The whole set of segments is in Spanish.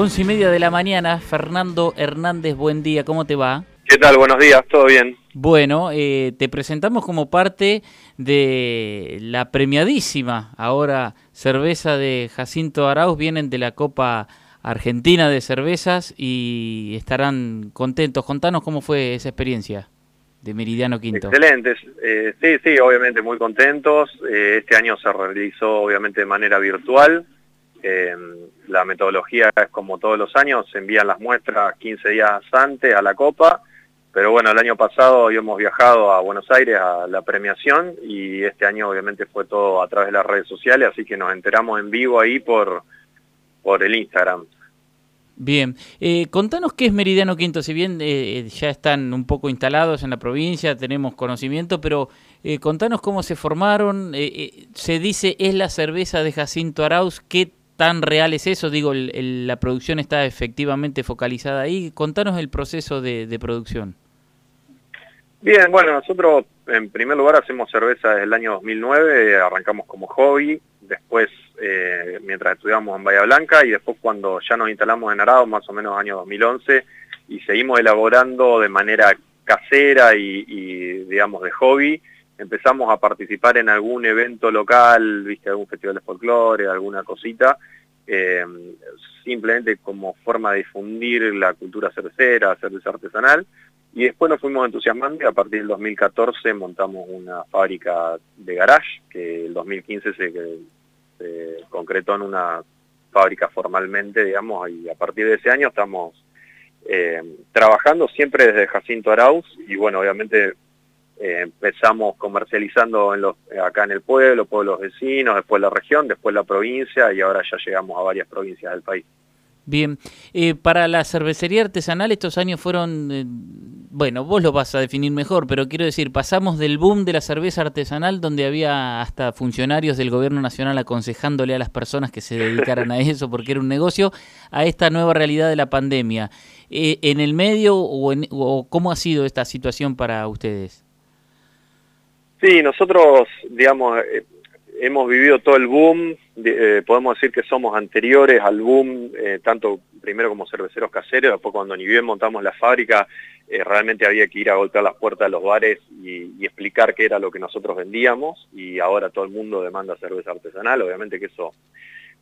Once y media de la mañana, Fernando Hernández, buen día, ¿cómo te va? ¿Qué tal? Buenos días, ¿todo bien? Bueno, eh, te presentamos como parte de la premiadísima ahora cerveza de Jacinto Arauz, vienen de la Copa Argentina de Cervezas y estarán contentos. Contanos cómo fue esa experiencia de Meridiano Quinto. Excelente, eh, sí, sí, obviamente muy contentos. Eh, este año se realizó obviamente de manera virtual. Eh, la metodología es como todos los años, se envían las muestras 15 días antes a la Copa, pero bueno, el año pasado hemos viajado a Buenos Aires a la premiación y este año obviamente fue todo a través de las redes sociales, así que nos enteramos en vivo ahí por, por el Instagram. Bien, eh, contanos qué es Meridiano Quinto, si bien eh, ya están un poco instalados en la provincia, tenemos conocimiento, pero eh, contanos cómo se formaron, se dice es la cerveza de Jacinto Arauz, ¿qué tan real es eso? Digo, la producción está efectivamente focalizada ahí. Contanos el proceso de, producción. Bien, bueno, nosotros en primer lugar hacemos cerveza desde el año 2009, arrancamos como hobby, después eh, mientras estudiamos en Bahía Blanca y después cuando ya nos instalamos en Arado, más o menos año 2011, y seguimos elaborando de manera casera y digamos de hobby, empezamos a participar en algún evento local, viste, algún festival de folclore, alguna cosita, eh, simplemente como forma de difundir la cultura cervecera, cerveza artesanal, y después nos fuimos entusiasmando a partir del 2014 montamos una fábrica de garage, que el 2015 se, se concretó en una fábrica formalmente, digamos, y a partir de ese año estamos eh, trabajando siempre desde Jacinto Arauz, y bueno, obviamente eh, empezamos comercializando en los, acá en el pueblo, pueblos vecinos, después la región, después la provincia y ahora ya llegamos a varias provincias del país. Bien, eh, para la cervecería artesanal estos años fueron, eh, bueno, vos lo vas a definir mejor, pero quiero decir, pasamos del boom de la cerveza artesanal, donde había hasta funcionarios del gobierno nacional aconsejándole a las personas que se dedicaran a eso porque era un negocio, a esta nueva realidad de la pandemia. ¿En el medio o, o cómo ha sido esta situación para ustedes? Sí, nosotros, digamos, eh, hemos vivido todo el boom, eh, podemos decir que somos anteriores al boom, eh, tanto primero como cerveceros caseros, después cuando ni bien montamos la fábrica, realmente había que ir a golpear las puertas de los bares y, y, explicar qué era lo que nosotros vendíamos, y ahora todo el mundo demanda cerveza artesanal, obviamente que eso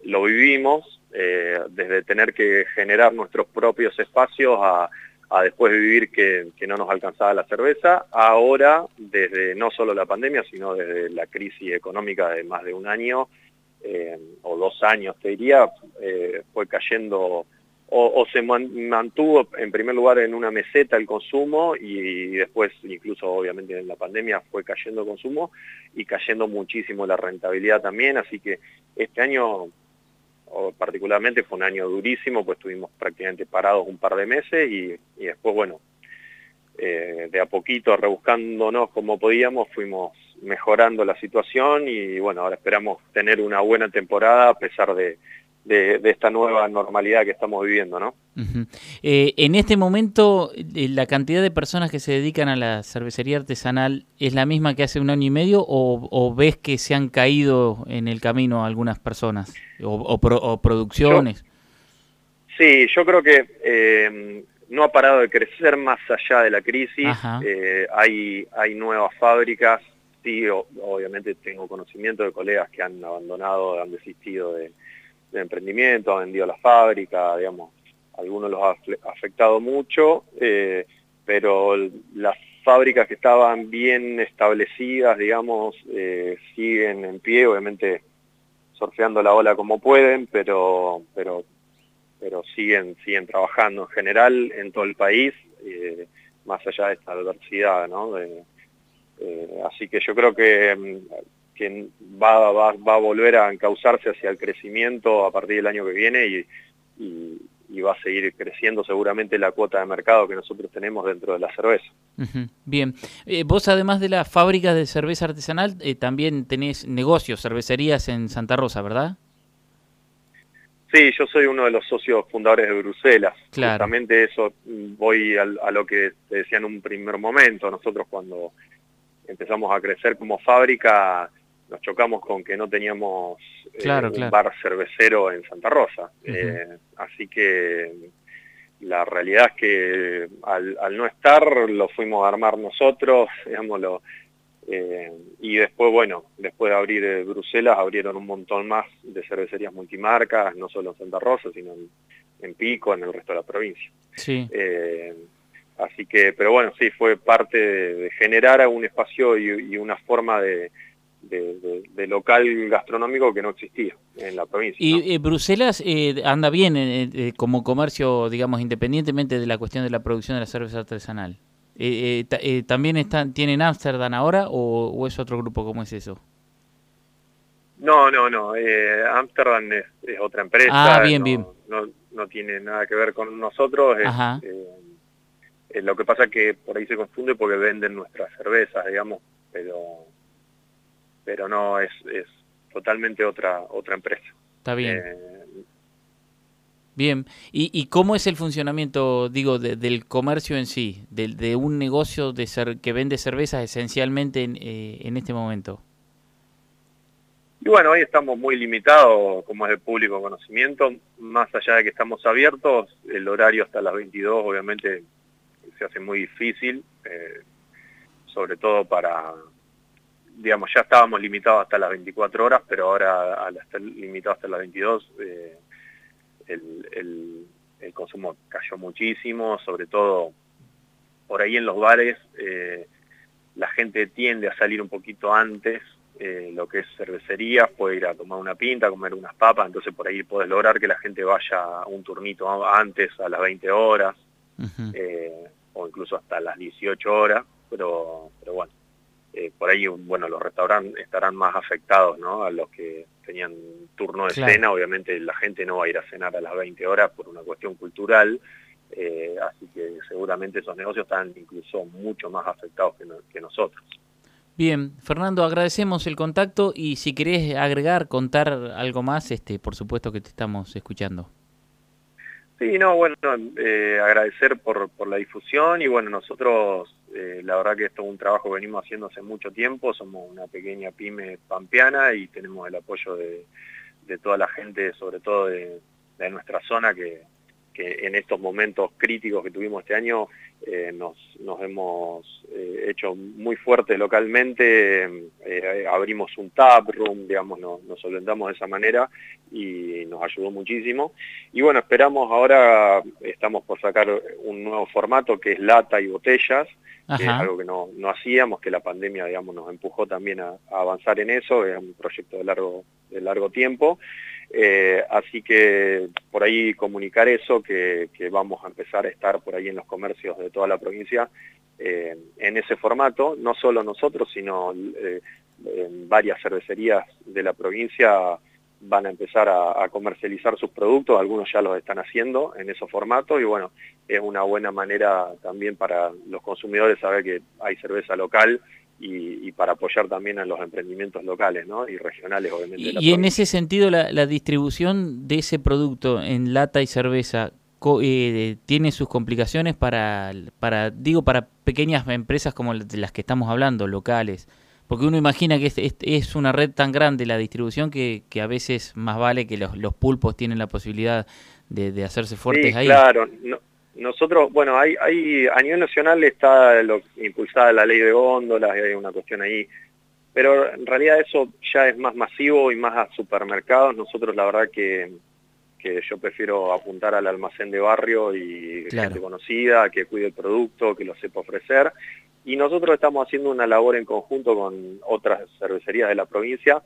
lo vivimos, desde tener que generar nuestros propios espacios a a después de vivir que, no nos alcanzaba la cerveza. Ahora, desde no solo la pandemia, sino desde la crisis económica de más de un año, eh, o dos años te diría, eh, fue cayendo o, se mantuvo en primer lugar en una meseta el consumo y, después incluso obviamente en la pandemia fue cayendo el consumo y cayendo muchísimo la rentabilidad también, así que este año particularmente fue un año durísimo, pues estuvimos prácticamente parados un par de meses y, después, bueno, eh, de a poquito rebuscándonos como podíamos, fuimos mejorando la situación y bueno, ahora esperamos tener una buena temporada a pesar de, de, esta nueva normalidad que estamos viviendo, ¿no? Eh, en este momento, eh, ¿la cantidad de personas que se dedican a la cervecería artesanal es la misma que hace un año y medio o, ves que se han caído en el camino algunas personas o, producciones? sí, yo creo que eh, no ha parado de crecer más allá de la crisis. hay, hay nuevas fábricas, sí, obviamente tengo conocimiento de colegas que han abandonado, han desistido de de emprendimiento, ha vendido la fábrica, digamos, algunos los ha afectado mucho, eh, pero las fábricas que estaban bien establecidas, digamos, eh, siguen en pie, obviamente surfeando la ola como pueden, pero, pero, pero siguen, siguen trabajando en general en todo el país, eh, más allá de esta adversidad, ¿no? así que yo creo que mm, que va, va, va, a volver a encauzarse hacia el crecimiento a partir del año que viene y, y, va a seguir creciendo seguramente la cuota de mercado que nosotros tenemos dentro de la cerveza. Bien, eh, vos además de la fábrica de cerveza artesanal, eh, también tenés negocios, cervecerías en Santa Rosa, ¿verdad? Sí, yo soy uno de los socios fundadores de Bruselas. Claro. Justamente eso mm, voy a, a lo que te decía en un primer momento. Nosotros cuando empezamos a crecer como fábrica, nos chocamos con que no teníamos un bar cervecero en Santa Rosa. así que la realidad es que al, no estar lo fuimos a armar nosotros, digámoslo, eh, y después, bueno, después de abrir eh, Bruselas, abrieron un montón más de cervecerías multimarcas, no solo en Santa Rosa, sino en, Pico, en el resto de la provincia. Sí. Eh, así que, pero bueno, sí, fue parte de, generar un espacio y una forma de, de, local gastronómico que no existía en la provincia. ¿Y eh, Bruselas eh, anda bien eh, como comercio, digamos, independientemente de la cuestión de la producción de la cerveza artesanal? ¿También están, tienen Ámsterdam ahora o, es otro grupo? ¿Cómo es eso? No, no, no. Ámsterdam es, otra empresa. Ah, bien, bien. No, no, tiene nada que ver con nosotros. lo que pasa es que por ahí se confunde porque venden nuestras cervezas, digamos, pero pero no, es, es totalmente otra, otra empresa. Está bien. Eh, bien, ¿Y, ¿Y, cómo es el funcionamiento, digo, del comercio en sí, de, de un negocio de ser, que vende cervezas esencialmente en, eh, en este momento? Y bueno, hoy estamos muy limitados, como es el público conocimiento, más allá de que estamos abiertos, el horario hasta las 22 obviamente se hace muy difícil, eh, sobre todo para, digamos, ya estábamos limitados hasta las 24 horas, pero ahora al estar limitado hasta las 22, eh, el, consumo cayó muchísimo, sobre todo por ahí en los bares, eh, la gente tiende a salir un poquito antes, eh, lo que es cervecería, puede ir a tomar una pinta, comer unas papas, entonces por ahí puedes lograr que la gente vaya un turnito antes, a las 20 horas, o incluso hasta las 18 horas, pero, pero bueno, eh, por ahí, bueno, los restaurantes estarán más afectados, ¿no? A los que tenían turno de cena, obviamente la gente no va a ir a cenar a las 20 horas por una cuestión cultural, eh, así que seguramente esos negocios están incluso mucho más afectados que, nosotros. Bien, Fernando, agradecemos el contacto y si querés agregar, contar algo más, este, por supuesto que te estamos escuchando. Sí, no, bueno, eh, agradecer por, por la difusión y bueno, nosotros eh, la verdad que esto es un trabajo que venimos haciendo hace mucho tiempo, somos una pequeña pyme pampeana y tenemos el apoyo de, toda la gente, sobre todo de, nuestra zona, que, en estos momentos críticos que tuvimos este año eh, nos, hemos eh, hecho muy fuertes localmente, abrimos un tap room, digamos, nos, nos solventamos de esa manera y nos ayudó muchísimo. Y bueno, esperamos ahora, estamos por sacar un nuevo formato que es lata y botellas, que es algo que no, no, hacíamos, que la pandemia digamos, nos empujó también a, avanzar en eso, es un proyecto de largo, de largo tiempo. Eh, así que por ahí comunicar eso, que, vamos a empezar a estar por ahí en los comercios de toda la provincia eh, en ese formato, no solo nosotros, sino eh, varias cervecerías de la provincia van a empezar a, comercializar sus productos, algunos ya los están haciendo en esos formatos y bueno, es una buena manera también para los consumidores saber que hay cerveza local y, para apoyar también a los emprendimientos locales ¿no? y regionales obviamente. Y, en ese sentido la, distribución de ese producto en lata y cerveza eh, tiene sus complicaciones para, para, digo, para pequeñas empresas como las que estamos hablando, locales. Porque uno imagina que es, una red tan grande la distribución que, a veces más vale que los, pulpos tienen la posibilidad de, hacerse fuertes sí, ahí. Claro, nosotros, bueno, hay, hay, a nivel nacional está lo, impulsada la ley de góndolas, hay una cuestión ahí, pero en realidad eso ya es más masivo y más a supermercados. Nosotros la verdad que, que yo prefiero apuntar al almacén de barrio y gente conocida, que cuide el producto, que lo sepa ofrecer y nosotros estamos haciendo una labor en conjunto con otras cervecerías de la provincia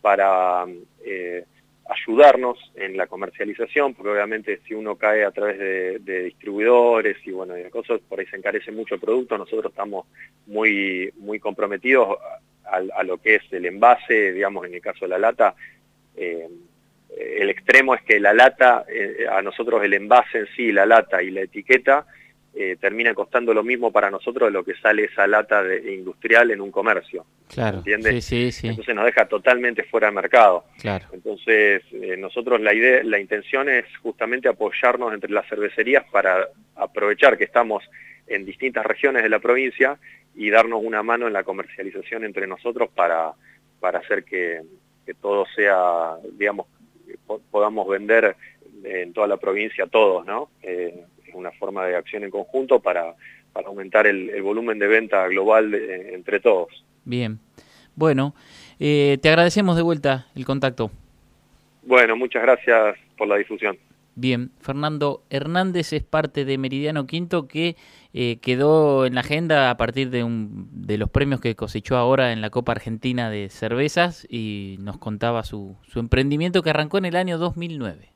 para eh, ayudarnos en la comercialización, porque obviamente si uno cae a través de, distribuidores y bueno, de cosas, por ahí se encarece mucho el producto, nosotros estamos muy, muy comprometidos a, lo que es el envase, digamos en el caso de la lata, eh, el extremo es que la lata, eh, a nosotros el envase en sí, la lata y la etiqueta, eh, termina costando lo mismo para nosotros de lo que sale esa lata de, industrial en un comercio. Claro. ¿Entiendes? Sí, sí, Entonces nos deja totalmente fuera de mercado. Claro. Entonces, eh, nosotros la idea, la intención es justamente apoyarnos entre las cervecerías para aprovechar que estamos en distintas regiones de la provincia y darnos una mano en la comercialización entre nosotros para, para hacer que, todo sea, digamos, podamos vender en toda la provincia todos, ¿no? Eh, una forma de acción en conjunto para, aumentar el, volumen de venta global entre todos. Bien. Bueno, eh, te agradecemos de vuelta el contacto. Bueno, muchas gracias por la difusión. Bien, Fernando Hernández es parte de Meridiano Quinto que eh, quedó en la agenda a partir de, un, de los premios que cosechó ahora en la Copa Argentina de Cervezas y nos contaba su, su emprendimiento que arrancó en el año 2009.